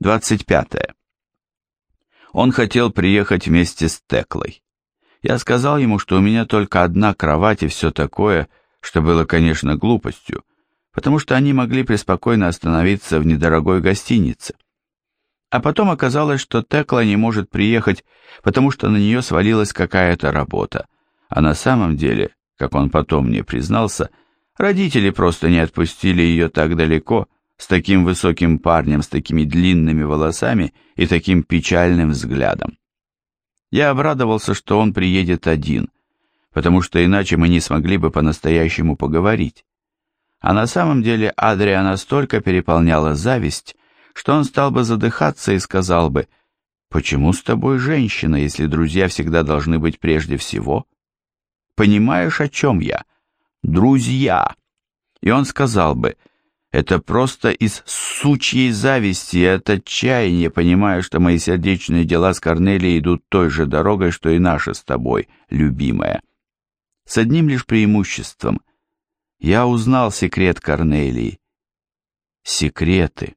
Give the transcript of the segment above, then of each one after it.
25. Он хотел приехать вместе с Теклой. Я сказал ему, что у меня только одна кровать и все такое, что было, конечно, глупостью, потому что они могли преспокойно остановиться в недорогой гостинице. А потом оказалось, что Текла не может приехать, потому что на нее свалилась какая-то работа, а на самом деле, как он потом мне признался, родители просто не отпустили ее так далеко, с таким высоким парнем, с такими длинными волосами и таким печальным взглядом. Я обрадовался, что он приедет один, потому что иначе мы не смогли бы по-настоящему поговорить. А на самом деле Адрия настолько переполняла зависть, что он стал бы задыхаться и сказал бы, «Почему с тобой женщина, если друзья всегда должны быть прежде всего?» «Понимаешь, о чем я?» «Друзья!» И он сказал бы, «Это просто из сучьей зависти и от отчаяния, понимая, что мои сердечные дела с Корнелией идут той же дорогой, что и наши с тобой, любимая». С одним лишь преимуществом. Я узнал секрет Корнелии. Секреты.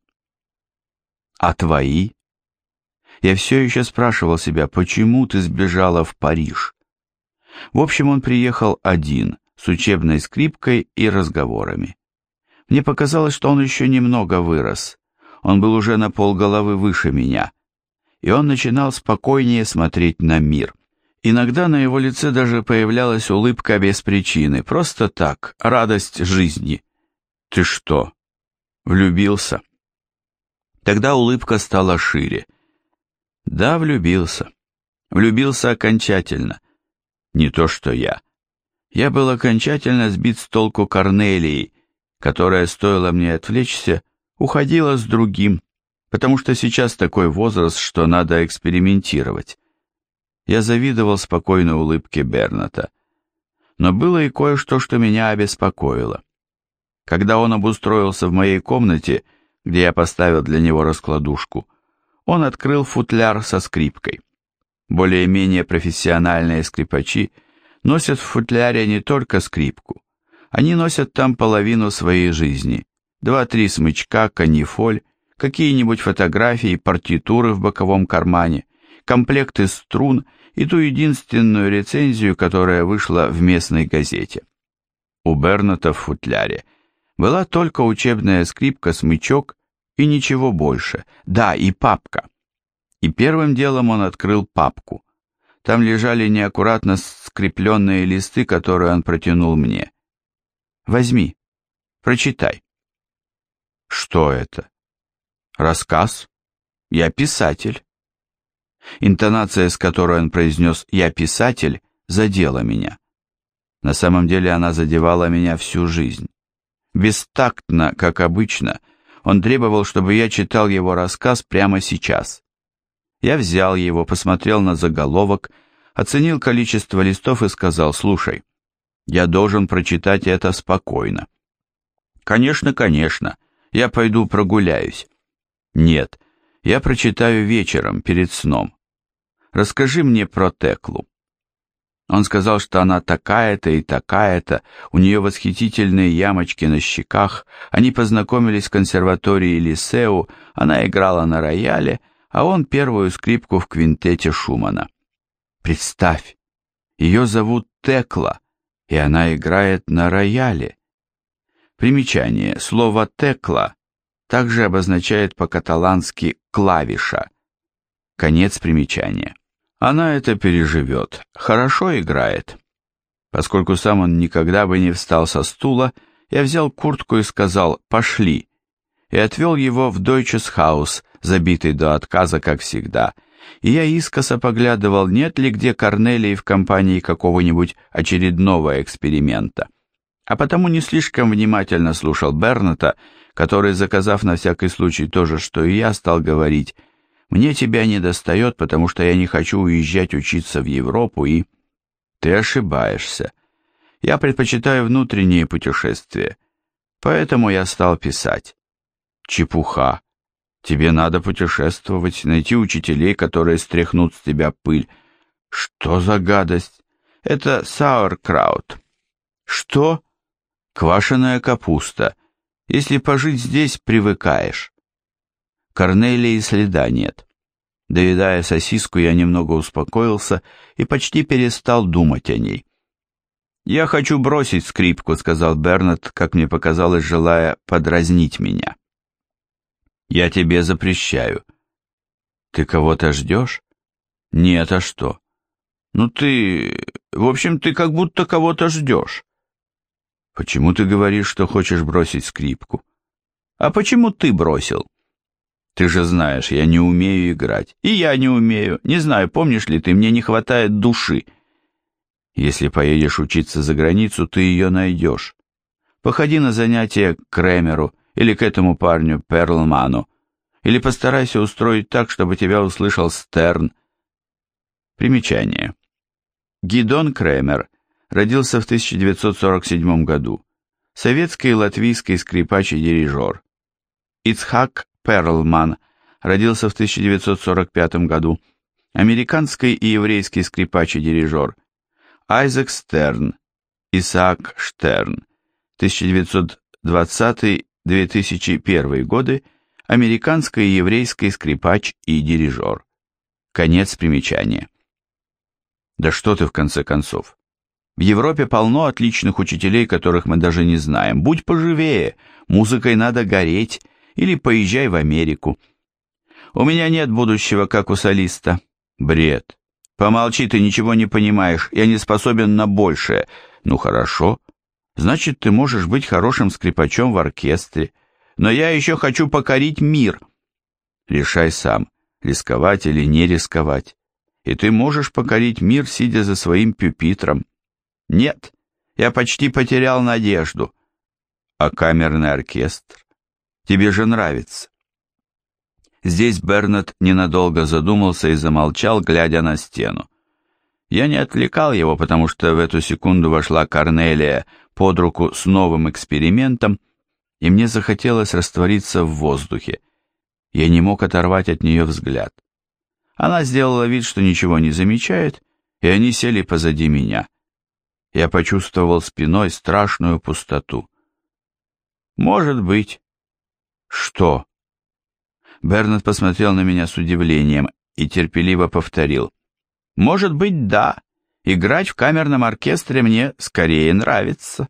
А твои? Я все еще спрашивал себя, почему ты сбежала в Париж? В общем, он приехал один, с учебной скрипкой и разговорами. Мне показалось, что он еще немного вырос. Он был уже на полголовы выше меня. И он начинал спокойнее смотреть на мир. Иногда на его лице даже появлялась улыбка без причины, просто так, радость жизни. «Ты что, влюбился?» Тогда улыбка стала шире. «Да, влюбился. Влюбился окончательно. Не то что я. Я был окончательно сбит с толку Корнелией, которая, стоило мне отвлечься, уходила с другим, потому что сейчас такой возраст, что надо экспериментировать. Я завидовал спокойной улыбке Берната. Но было и кое-что, что меня обеспокоило. Когда он обустроился в моей комнате, где я поставил для него раскладушку, он открыл футляр со скрипкой. Более-менее профессиональные скрипачи носят в футляре не только скрипку. Они носят там половину своей жизни. Два-три смычка, канифоль, какие-нибудь фотографии, партитуры в боковом кармане, комплекты струн и ту единственную рецензию, которая вышла в местной газете. У Берната в футляре была только учебная скрипка-смычок и ничего больше, да, и папка. И первым делом он открыл папку. Там лежали неаккуратно скрепленные листы, которые он протянул мне. «Возьми, прочитай». «Что это?» «Рассказ. Я писатель». Интонация, с которой он произнес «я писатель», задела меня. На самом деле она задевала меня всю жизнь. Бестактно, как обычно, он требовал, чтобы я читал его рассказ прямо сейчас. Я взял его, посмотрел на заголовок, оценил количество листов и сказал «Слушай, я должен прочитать это спокойно». «Конечно, конечно, я пойду прогуляюсь». «Нет, я прочитаю вечером, перед сном. Расскажи мне про Теклу». Он сказал, что она такая-то и такая-то, у нее восхитительные ямочки на щеках, они познакомились в консерватории Лисеу, она играла на рояле, а он первую скрипку в квинтете Шумана. Представь, ее зовут Текла, и она играет на рояле. Примечание. Слово «текла» также обозначает по-каталански «клавиша». Конец примечания. Она это переживет, хорошо играет. Поскольку сам он никогда бы не встал со стула, я взял куртку и сказал «пошли», и отвел его в Haus, забитый до отказа, как всегда, и я искоса поглядывал, нет ли где Корнелии в компании какого-нибудь очередного эксперимента. А потому не слишком внимательно слушал Берната, который, заказав на всякий случай то же, что и я, стал говорить «Мне тебя не достает, потому что я не хочу уезжать учиться в Европу и...» «Ты ошибаешься. Я предпочитаю внутренние путешествия, поэтому я стал писать». «Чепуха. Тебе надо путешествовать, найти учителей, которые стряхнут с тебя пыль». «Что за гадость?» «Это сауэркраут». «Что?» «Квашеная капуста. Если пожить здесь, привыкаешь. Корнелии следа нет. Доедая сосиску, я немного успокоился и почти перестал думать о ней. «Я хочу бросить скрипку», — сказал Бернет, как мне показалось, желая подразнить меня. «Я тебе запрещаю». «Ты кого-то ждешь?» «Нет, а что?» «Ну ты... В общем, ты как будто кого-то ждешь». «Почему ты говоришь, что хочешь бросить скрипку?» «А почему ты бросил?» Ты же знаешь, я не умею играть. И я не умею. Не знаю, помнишь ли ты, мне не хватает души. Если поедешь учиться за границу, ты ее найдешь. Походи на занятия к Кремеру или к этому парню Перлману. Или постарайся устроить так, чтобы тебя услышал Стерн. Примечание. Гидон Кремер родился в 1947 году. Советский и латвийский скрипач и дирижер. Ицхак Перлман родился в 1945 году, американский и еврейский скрипач и дирижер, Айзек Стерн, Исаак Штерн, 1920-2001 годы, американский и еврейский скрипач и дирижер. Конец примечания. Да что ты в конце концов? В Европе полно отличных учителей, которых мы даже не знаем. Будь поживее, музыкой надо гореть, или поезжай в Америку. У меня нет будущего, как у солиста. Бред. Помолчи, ты ничего не понимаешь, я не способен на большее. Ну хорошо, значит, ты можешь быть хорошим скрипачом в оркестре. Но я еще хочу покорить мир. Решай сам, рисковать или не рисковать. И ты можешь покорить мир, сидя за своим пюпитром. Нет, я почти потерял надежду. А камерный оркестр? Тебе же нравится. Здесь Бернет ненадолго задумался и замолчал, глядя на стену. Я не отвлекал его, потому что в эту секунду вошла Корнелия под руку с новым экспериментом, и мне захотелось раствориться в воздухе. Я не мог оторвать от нее взгляд. Она сделала вид, что ничего не замечает, и они сели позади меня. Я почувствовал спиной страшную пустоту. Может быть, «Что?» Бернет посмотрел на меня с удивлением и терпеливо повторил. «Может быть, да. Играть в камерном оркестре мне скорее нравится».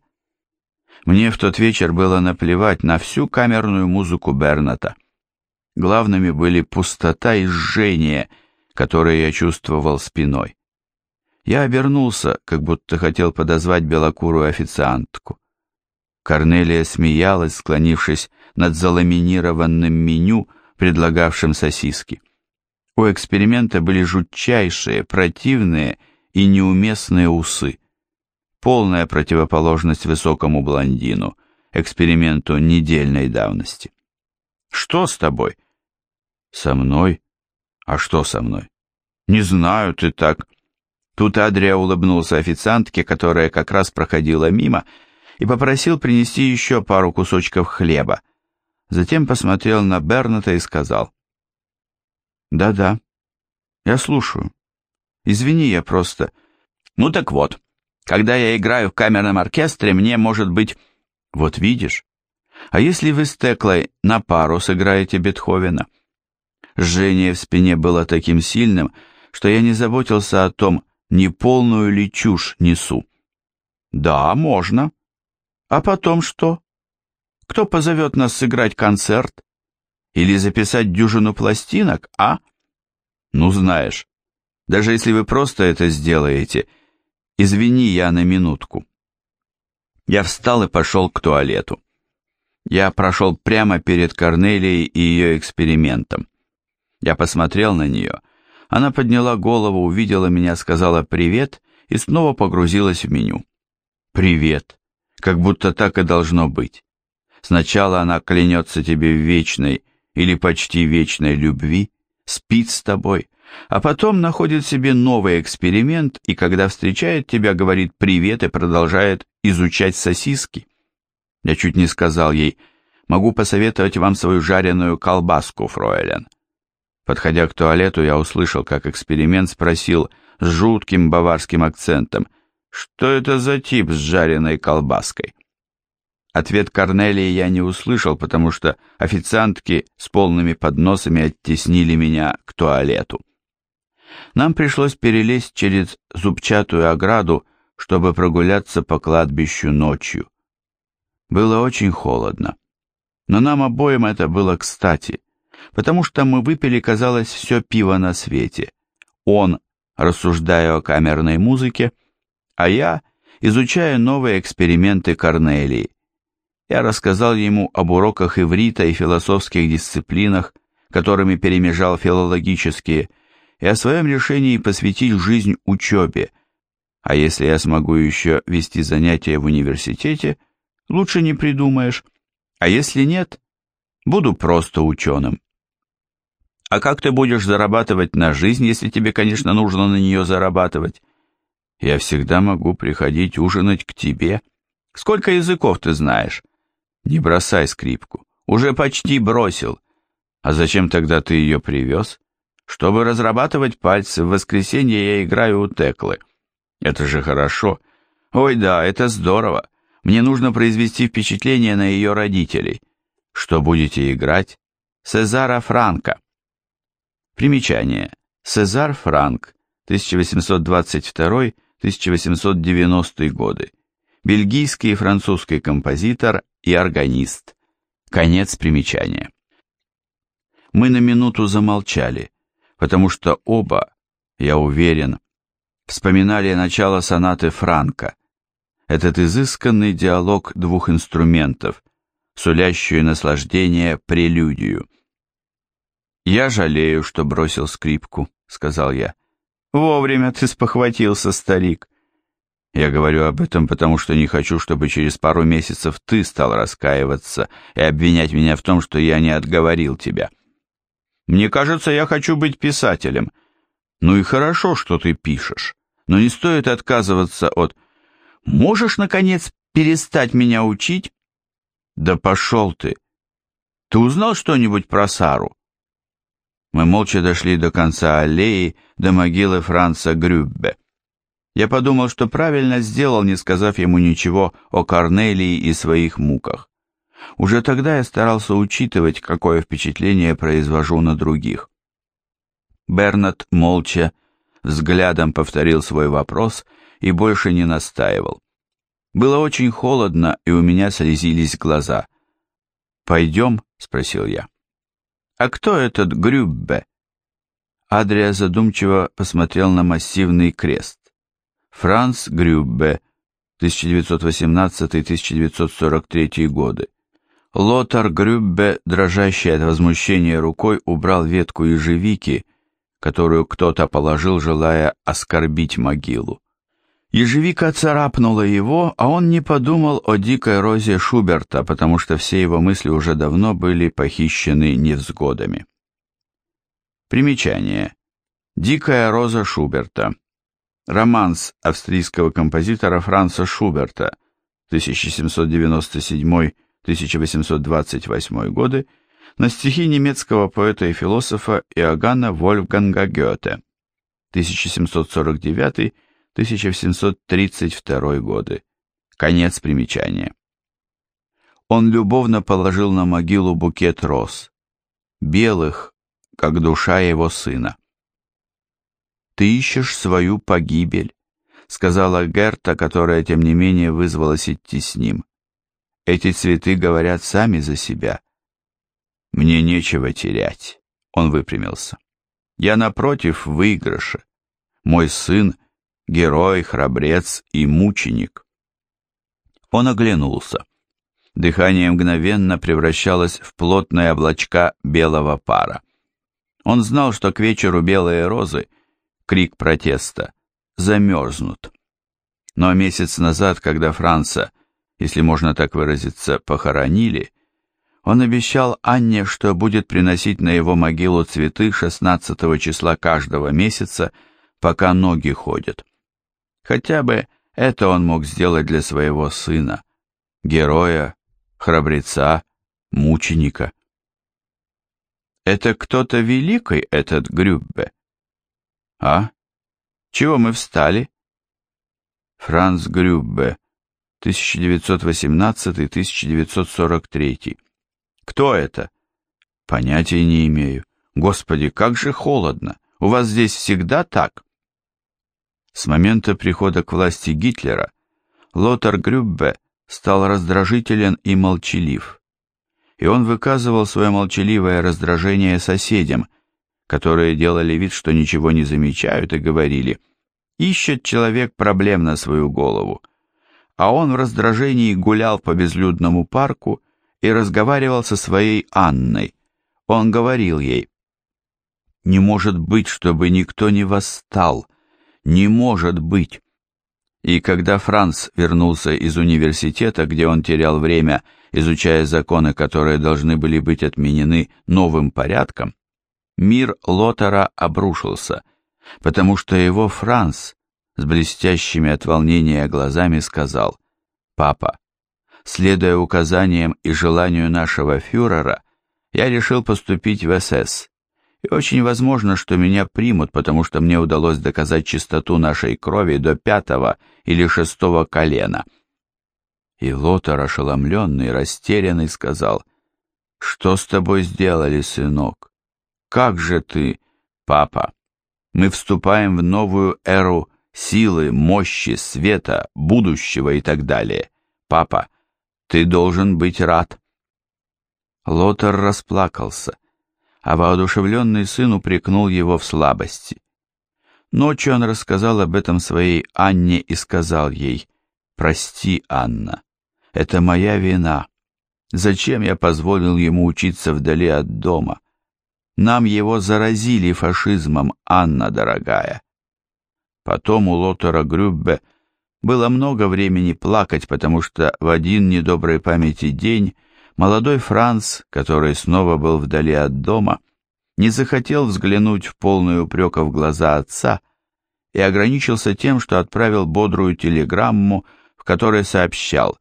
Мне в тот вечер было наплевать на всю камерную музыку Берната. Главными были пустота и жжение, которые я чувствовал спиной. Я обернулся, как будто хотел подозвать белокурую официантку. Корнелия смеялась, склонившись над заламинированным меню, предлагавшим сосиски. У эксперимента были жутчайшие, противные и неуместные усы. Полная противоположность высокому блондину, эксперименту недельной давности. «Что с тобой?» «Со мной? А что со мной?» «Не знаю, ты так...» Тут Адрия улыбнулся официантке, которая как раз проходила мимо, и попросил принести еще пару кусочков хлеба. Затем посмотрел на Берната и сказал. «Да-да, я слушаю. Извини, я просто...» «Ну так вот, когда я играю в камерном оркестре, мне может быть...» «Вот видишь? А если вы с Теклой на пару сыграете Бетховена?» Жжение в спине было таким сильным, что я не заботился о том, не полную ли чушь несу. «Да, можно», а потом что? Кто позовет нас сыграть концерт? Или записать дюжину пластинок, а? Ну, знаешь, даже если вы просто это сделаете, извини, я на минутку. Я встал и пошел к туалету. Я прошел прямо перед Корнелией и ее экспериментом. Я посмотрел на нее. Она подняла голову, увидела меня, сказала «привет» и снова погрузилась в меню. «Привет» как будто так и должно быть. Сначала она клянется тебе в вечной или почти вечной любви, спит с тобой, а потом находит себе новый эксперимент и когда встречает тебя, говорит привет и продолжает изучать сосиски. Я чуть не сказал ей, могу посоветовать вам свою жареную колбаску, фройлен. Подходя к туалету, я услышал, как эксперимент спросил с жутким баварским акцентом – что это за тип с жареной колбаской? Ответ Корнелии я не услышал, потому что официантки с полными подносами оттеснили меня к туалету. Нам пришлось перелезть через зубчатую ограду, чтобы прогуляться по кладбищу ночью. Было очень холодно. Но нам обоим это было кстати, потому что мы выпили, казалось, все пиво на свете. Он, рассуждая о камерной музыке, а я, изучая новые эксперименты Корнелии. Я рассказал ему об уроках иврита и философских дисциплинах, которыми перемежал филологические, и о своем решении посвятить жизнь учебе, а если я смогу еще вести занятия в университете, лучше не придумаешь, а если нет, буду просто ученым. А как ты будешь зарабатывать на жизнь, если тебе, конечно, нужно на нее зарабатывать? Я всегда могу приходить ужинать к тебе. Сколько языков ты знаешь? Не бросай скрипку. Уже почти бросил. А зачем тогда ты ее привез? Чтобы разрабатывать пальцы, в воскресенье я играю у Теклы. Это же хорошо. Ой, да, это здорово. Мне нужно произвести впечатление на ее родителей. Что будете играть? Сезара Франка. Примечание. Сезар Франк, 1822-1890 годы. Бельгийский и французский композитор и органист. Конец примечания. Мы на минуту замолчали, потому что оба, я уверен, вспоминали начало сонаты Франка, этот изысканный диалог двух инструментов, сулящую наслаждение прелюдию. «Я жалею, что бросил скрипку», — сказал я. «Вовремя ты спохватился, старик. Я говорю об этом, потому что не хочу, чтобы через пару месяцев ты стал раскаиваться и обвинять меня в том, что я не отговорил тебя. Мне кажется, я хочу быть писателем. Ну и хорошо, что ты пишешь, но не стоит отказываться от... Можешь, наконец, перестать меня учить? Да пошел ты. Ты узнал что-нибудь про Сару? Мы молча дошли до конца аллеи, до могилы Франца Грюббе. Я подумал, что правильно сделал, не сказав ему ничего о Корнелии и своих муках. Уже тогда я старался учитывать, какое впечатление произвожу на других. Бернат молча, взглядом повторил свой вопрос и больше не настаивал. Было очень холодно, и у меня слезились глаза. «Пойдем?» — спросил я. «А кто этот Грюббе?» Адрия задумчиво посмотрел на массивный крест. Франц Грюббе, 1918-1943 годы. Лотар Грюббе, дрожащий от возмущения рукой, убрал ветку ежевики, которую кто-то положил, желая оскорбить могилу. Ежевика царапнула его, а он не подумал о дикой розе Шуберта, потому что все его мысли уже давно были похищены невзгодами. Примечание. Дикая роза Шуберта. Романс австрийского композитора Франца Шуберта 1797-1828 годы на стихи немецкого поэта и философа Иоганна Вольфганга Гёте 1749-1732 годы. Конец примечания. Он любовно положил на могилу букет роз, белых, как душа его сына ты ищешь свою погибель», — сказала Герта, которая, тем не менее, вызвалась идти с ним. «Эти цветы говорят сами за себя». «Мне нечего терять», — он выпрямился. «Я, напротив, в выигрыше. Мой сын — герой, храбрец и мученик». Он оглянулся. Дыхание мгновенно превращалось в плотные облачка белого пара. Он знал, что к вечеру белые розы — крик протеста, замерзнут. Но месяц назад, когда Франца, если можно так выразиться, похоронили, он обещал Анне, что будет приносить на его могилу цветы 16 числа каждого месяца, пока ноги ходят. Хотя бы это он мог сделать для своего сына, героя, храбреца, мученика. Это кто-то великий, этот Грюббе. «А? Чего мы встали?» «Франц Грюббе», 1918-1943. Кто это? Понятия не имею. Господи, как же холодно. У вас здесь всегда так? С момента прихода к власти Гитлера Лотар Грюббе стал раздражителен и молчалив. И он выказывал свое молчаливое раздражение соседям, которые делали вид, что ничего не замечают и говорили «Ищет человек проблем на свою голову». А он в раздражении гулял по безлюдному парку и разговаривал со своей Анной. Он говорил ей «Не может быть, чтобы никто не восстал. Не может быть». И когда Франц вернулся из университета, где он терял время, изучая законы, которые должны были быть отменены новым порядком, мир Лотера обрушился, потому что его Франц с блестящими от волнения глазами сказал, «Папа, следуя указаниям и желанию нашего фюрера, я решил поступить в СС, и очень возможно, что меня примут, потому что мне удалось доказать чистоту нашей крови до пятого или шестого колена». И Лотар, ошеломленный, растерянный, сказал, «Что с тобой сделали, сынок? Как же ты, папа? Мы вступаем в новую эру силы, мощи, света, будущего и так далее. Папа, ты должен быть рад. Лотар расплакался, а воодушевленный сын упрекнул его в слабости. Ночью он рассказал об этом своей Анне и сказал ей, «Прости, Анна, это моя вина. Зачем я позволил ему учиться вдали от дома? Нам его заразили фашизмом, Анна дорогая. Потом у Лотера Грюббе было много времени плакать, потому что в один недоброй памяти день молодой Франц, который снова был вдали от дома, не захотел взглянуть в полную упреков глаза отца и ограничился тем, что отправил бодрую телеграмму, в которой сообщал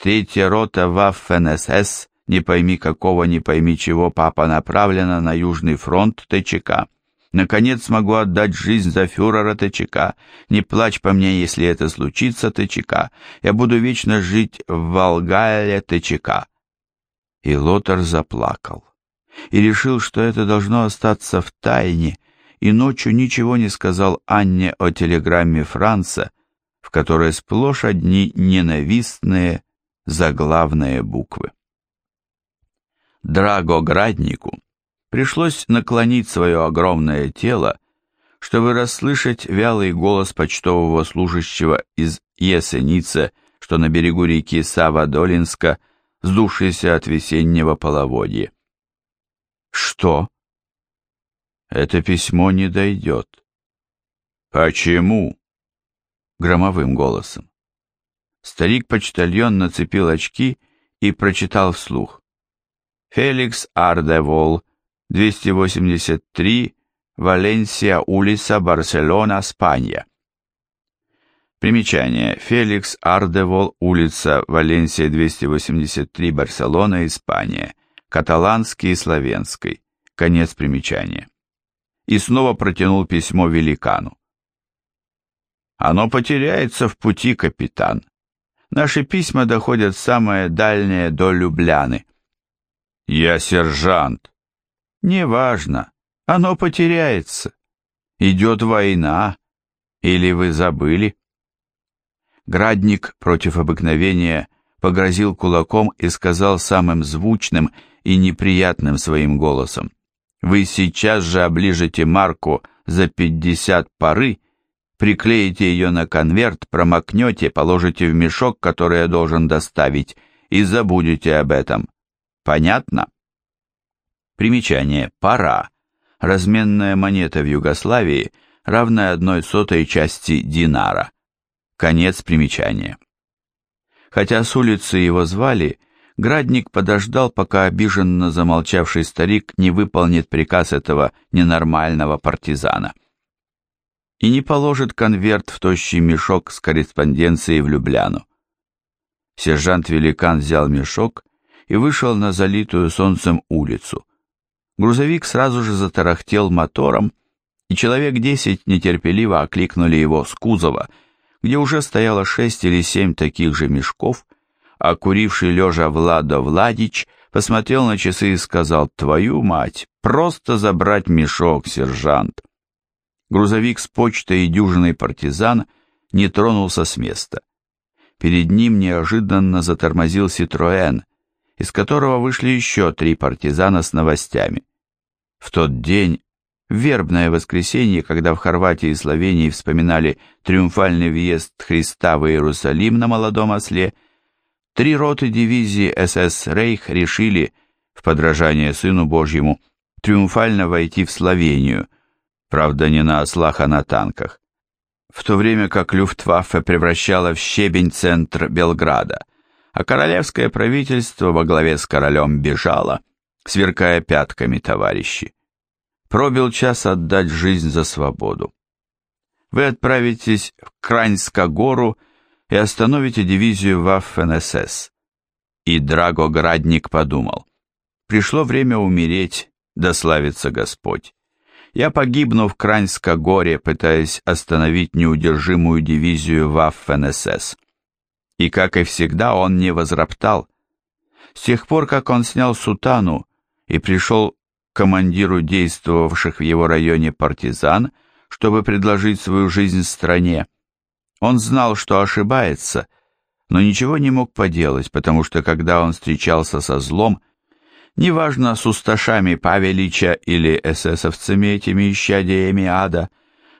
«Третья рота Ваффен-СС не пойми какого, не пойми чего, папа направлена на Южный фронт ТЧК. Наконец смогу отдать жизнь за фюрера ТЧК. Не плачь по мне, если это случится, ТЧК. Я буду вечно жить в Волгале ТЧК. И Лотар заплакал. И решил, что это должно остаться в тайне, и ночью ничего не сказал Анне о телеграмме Франца, в которой сплошь одни ненавистные заглавные буквы. Драгограднику пришлось наклонить свое огромное тело, чтобы расслышать вялый голос почтового служащего из Есеницы, что на берегу реки Сава-Долинска, сдувшийся от весеннего половодья. «Что?» «Это письмо не дойдет». «Почему?» Громовым голосом. Старик-почтальон нацепил очки и прочитал вслух. Феликс Ардевол, 283, Валенсия, улица, Барселона, Спания. Примечание. Феликс Ардевол, улица, Валенсия, 283, Барселона, Испания. Каталанский и славянский. Конец примечания. И снова протянул письмо великану. Оно потеряется в пути, капитан. Наши письма доходят самое дальнее до Любляны. Я сержант. Неважно, оно потеряется. Идет война. Или вы забыли? Градник против обыкновения погрозил кулаком и сказал самым звучным и неприятным своим голосом. Вы сейчас же оближете марку за пятьдесят пары, приклеите ее на конверт, промокнете, положите в мешок, который я должен доставить, и забудете об этом. Понятно? Примечание. Пара. Разменная монета в Югославии, равная одной сотой части динара. Конец примечания. Хотя с улицы его звали, Градник подождал, пока обиженно замолчавший старик не выполнит приказ этого ненормального партизана. И не положит конверт в тощий мешок с корреспонденцией в Любляну. Сержант-великан взял мешок и вышел на залитую солнцем улицу. Грузовик сразу же затарахтел мотором, и человек десять нетерпеливо окликнули его с кузова, где уже стояло шесть или семь таких же мешков, а куривший лежа Владо Владич посмотрел на часы и сказал «Твою мать, просто забрать мешок, сержант!» Грузовик с почтой и дюжиной партизан не тронулся с места. Перед ним неожиданно затормозил Ситроэн, из которого вышли еще три партизана с новостями. В тот день, в вербное воскресенье, когда в Хорватии и Словении вспоминали триумфальный въезд Христа в Иерусалим на молодом осле, три роты дивизии СС «Рейх» решили, в подражание Сыну Божьему, триумфально войти в Словению, правда не на ослах, а на танках, в то время как Люфтваффе превращала в щебень центр Белграда, а королевское правительство во главе с королем бежало, сверкая пятками товарищи. Пробил час отдать жизнь за свободу. Вы отправитесь в Краньско-гору и остановите дивизию Ваффен-СС. И Драгоградник подумал, пришло время умереть, да славится Господь. Я погибну в Краньско-горе, пытаясь остановить неудержимую дивизию Ваффен-СС. И, как и всегда, он не возроптал. С тех пор, как он снял сутану и пришел к командиру действовавших в его районе партизан, чтобы предложить свою жизнь стране, он знал, что ошибается, но ничего не мог поделать, потому что, когда он встречался со злом, неважно, с усташами Павелича или эсэсовцами этими исчадиями ада,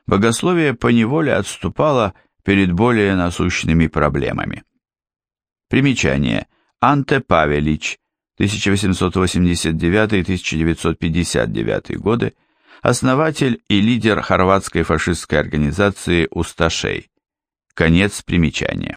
богословие поневоле отступало перед более насущными проблемами. Примечание. Анте Павелич, 1889-1959 годы, основатель и лидер хорватской фашистской организации «Усташей». Конец примечания.